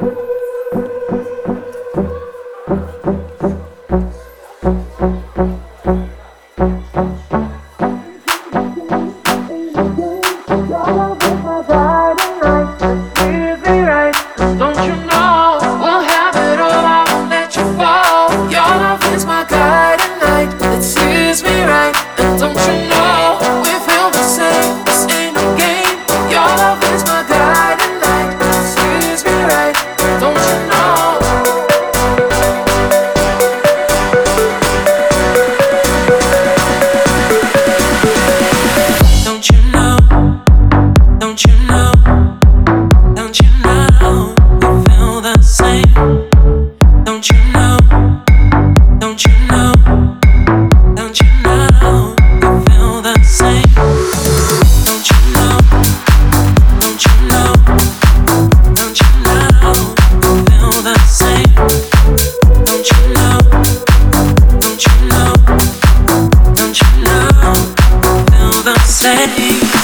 you say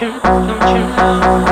you, don't you know?